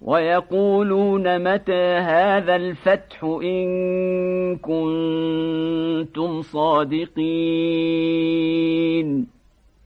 ويقولون متى هذا الفتح إن كنتم صادقين